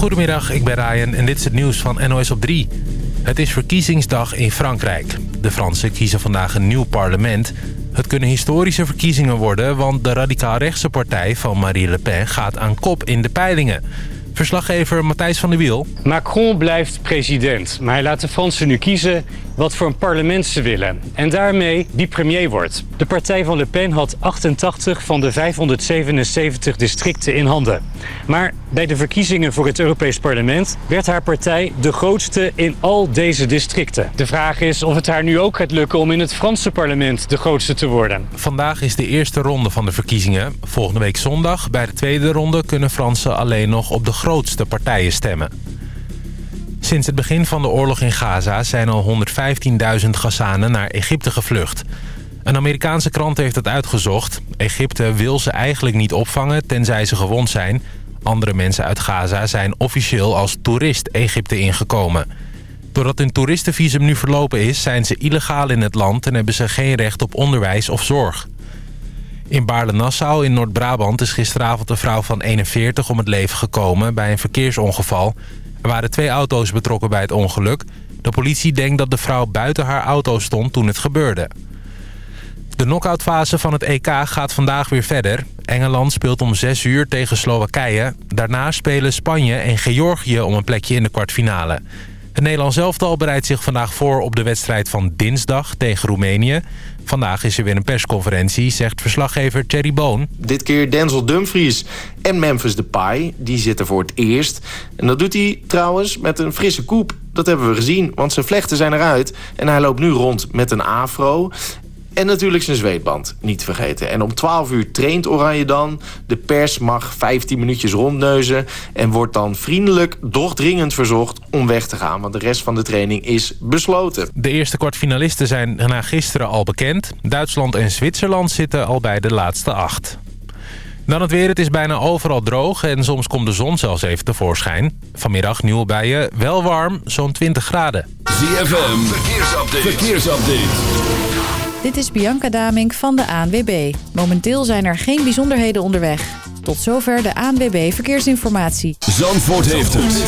Goedemiddag, ik ben Ryan en dit is het nieuws van NOS op 3. Het is verkiezingsdag in Frankrijk. De Fransen kiezen vandaag een nieuw parlement. Het kunnen historische verkiezingen worden... want de radicaal-rechtse partij van Marine Le Pen gaat aan kop in de peilingen. Verslaggever Matthijs van der Wiel. Macron blijft president, maar hij laat de Fransen nu kiezen wat voor een parlement ze willen. En daarmee wie premier wordt. De partij van Le Pen had 88 van de 577 districten in handen. Maar bij de verkiezingen voor het Europees Parlement werd haar partij de grootste in al deze districten. De vraag is of het haar nu ook gaat lukken om in het Franse parlement de grootste te worden. Vandaag is de eerste ronde van de verkiezingen. Volgende week zondag, bij de tweede ronde, kunnen Fransen alleen nog op de grootste partijen stemmen. Sinds het begin van de oorlog in Gaza zijn al 115.000 Gazanen naar Egypte gevlucht. Een Amerikaanse krant heeft het uitgezocht. Egypte wil ze eigenlijk niet opvangen, tenzij ze gewond zijn. Andere mensen uit Gaza zijn officieel als toerist Egypte ingekomen. Doordat hun toeristenvisum nu verlopen is, zijn ze illegaal in het land... en hebben ze geen recht op onderwijs of zorg. In Baarle-Nassau in Noord-Brabant is gisteravond een vrouw van 41 om het leven gekomen bij een verkeersongeval. Er waren twee auto's betrokken bij het ongeluk. De politie denkt dat de vrouw buiten haar auto stond toen het gebeurde. De knock-outfase van het EK gaat vandaag weer verder. Engeland speelt om 6 uur tegen Slowakije. Daarna spelen Spanje en Georgië om een plekje in de kwartfinale. Het Nederlands elftal bereidt zich vandaag voor op de wedstrijd van dinsdag tegen Roemenië. Vandaag is er weer een persconferentie, zegt verslaggever Thierry Boon. Dit keer Denzel Dumfries en Memphis Depay, die zitten voor het eerst. En dat doet hij trouwens met een frisse koep. Dat hebben we gezien, want zijn vlechten zijn eruit. En hij loopt nu rond met een afro. En natuurlijk zijn zweetband, niet te vergeten. En om 12 uur traint Oranje dan. De pers mag 15 minuutjes rondneuzen... en wordt dan vriendelijk, doch dringend verzocht om weg te gaan... want de rest van de training is besloten. De eerste kwartfinalisten zijn na gisteren al bekend. Duitsland en Zwitserland zitten al bij de laatste acht. Dan het weer. Het is bijna overal droog en soms komt de zon zelfs even tevoorschijn. Vanmiddag nieuw bij je. Wel warm, zo'n 20 graden. ZFM, verkeersupdate. verkeersupdate. Dit is Bianca Damink van de ANWB. Momenteel zijn er geen bijzonderheden onderweg. Tot zover de ANWB Verkeersinformatie. Zandvoort heeft het.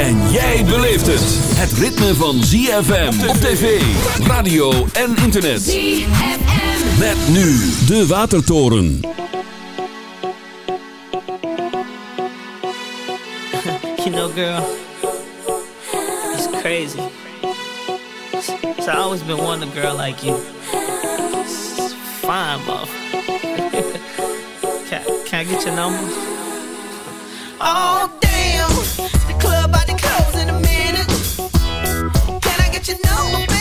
En jij beleeft het. Het ritme van ZFM op tv, radio en internet. ZFM. Met nu de Watertoren. You know girl, it's crazy. So I always been wanting a girl like you. Fine, love. can, can I get your number? Oh, damn. The club about to close in a minute. Can I get your number,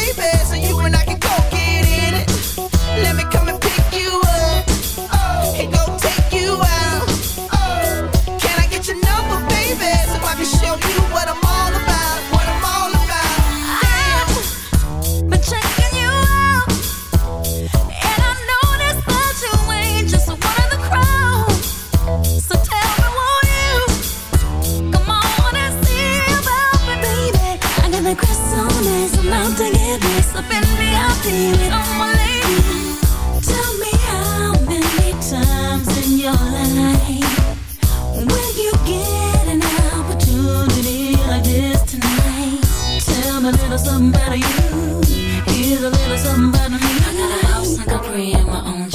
something about you. Here's a little something about me. I got a house in Capri and my own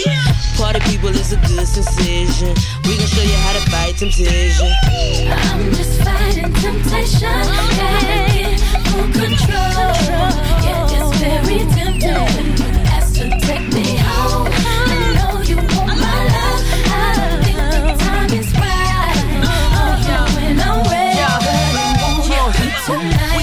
Party people is a good sensation. We gon' show you how to fight temptation. I'm just fighting temptation. Gotta full control. Yeah, it's very tempting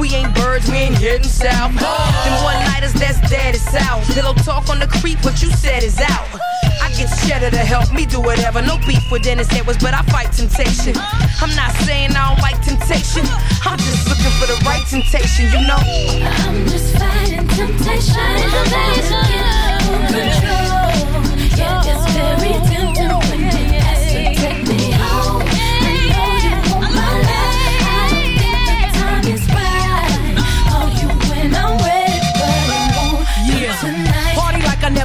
We ain't birds, we ain't heading south. Them one nighters that's dead is south. Pillow talk on the creep, what you said is out. I get cheddar to help me do whatever. No beef with Dennis Edwards, but I fight temptation. I'm not saying I don't like temptation. I'm just looking for the right temptation, you know. I'm just fighting temptation.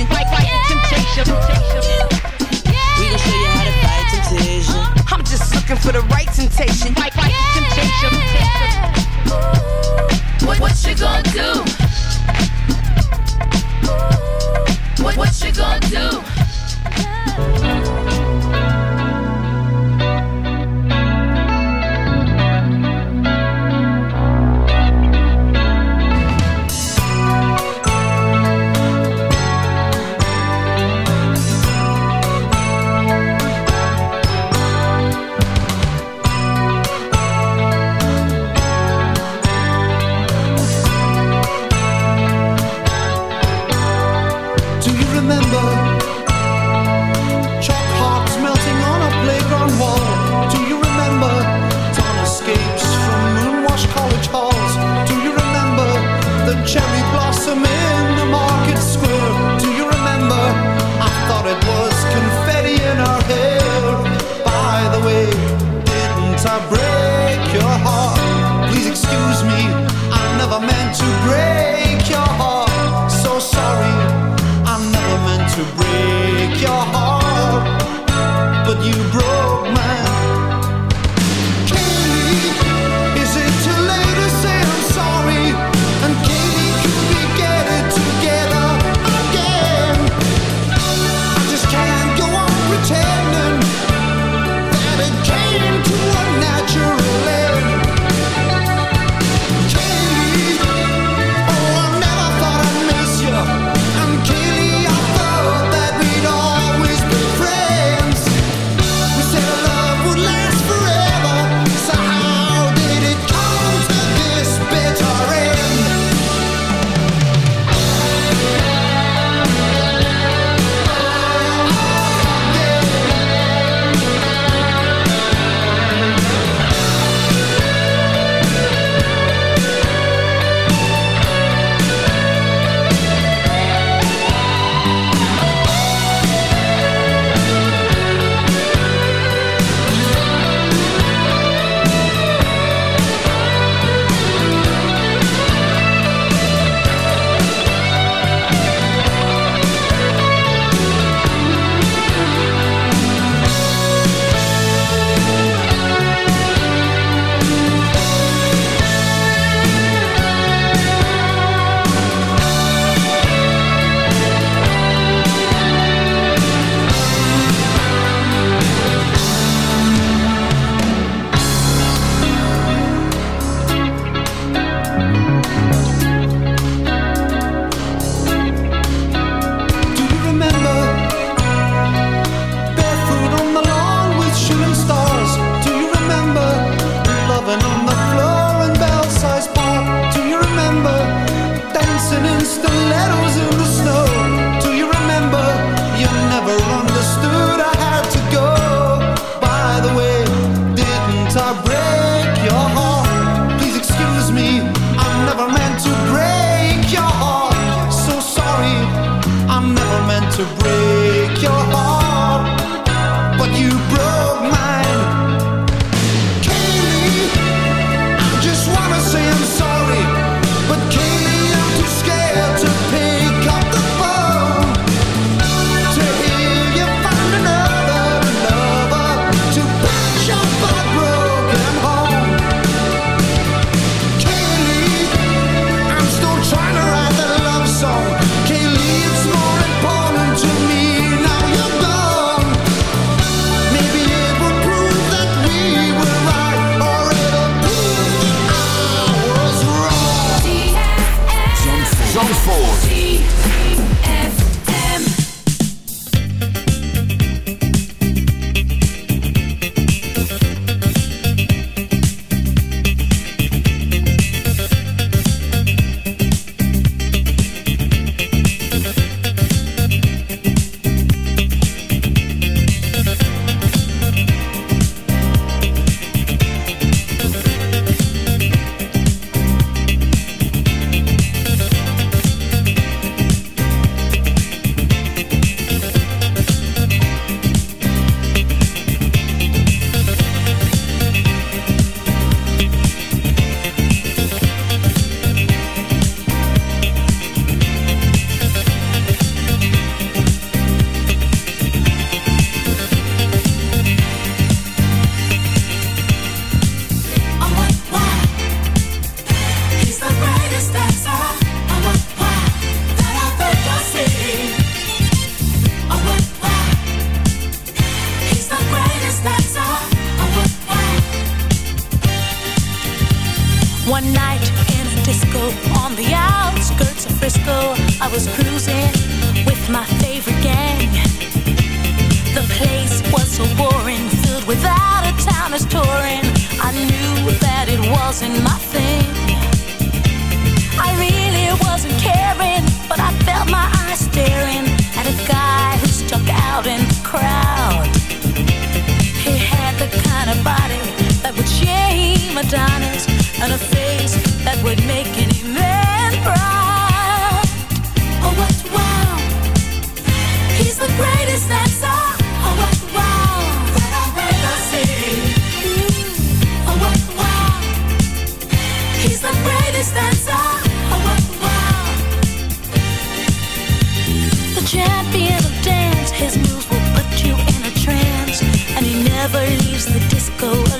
temptation. Fight, fight yeah. temptation. Yeah. We gon' show you how to fight temptation. I'm just looking for the right temptation. Fight, fight yeah. temptation. What, what you gonna do? Ooh, what, what you gonna do? Adonis and a face that would make any man proud. Oh, what wow! He's the greatest dancer. Oh, what wow! That I've ever seen. Mm, oh, what wow! He's the greatest dancer. Oh, what wow! The champion of dance, his moves will put you in a trance, and he never leaves the disco alone.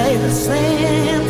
Say the since,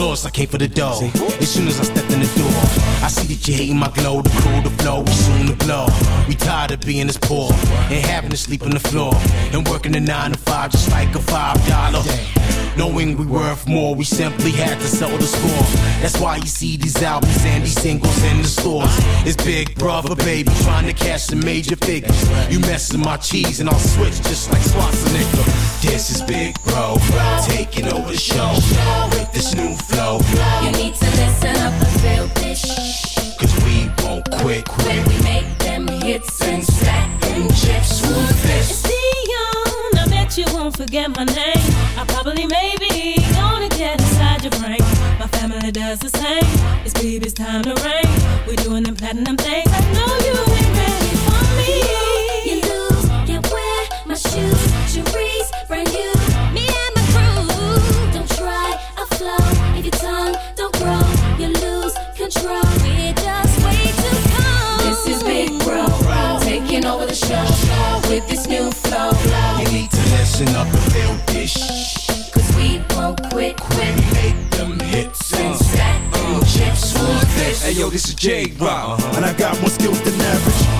I came for the dough. As soon as I stepped in the door, I see that you hating my glow, the cool, the flow, we soon to blow. We tired of being this poor and having to sleep on the floor and working a nine to five just like a five dollar. Knowing we worth more, we simply had to sell the score. That's why you see these albums and these singles in the stores. It's Big Brother, baby, trying to cash the major figures. You messing my cheese and I'll switch just like Schwarzenegger. This is Big Bro, taking over the show with this new flow. You need to listen up and feel this. Cause we won't quit, When we make them hits and stack them chips, won't forget my name. I probably maybe gonna get inside your brain. My family does the same. It's baby's time to reign. We're doing them platinum things. I know you listen up and this. Cause we won't quit, quit. We make them hits uh. and stack them chips for this. Hey yo, this is J Rock. And I got more skills than average.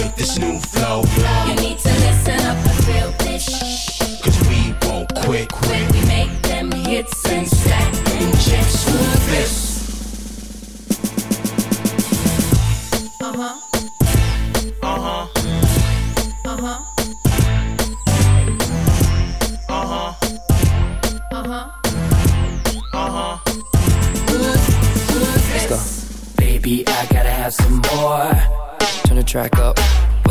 flow. You need to listen up and feel this. Cause we won't quit, quit. We make them hits and stack them chips for this. Uh huh. Uh huh. Uh huh. Uh huh. Uh huh. Uh huh. Let's go. Baby, I gotta have some more. Turn the track up.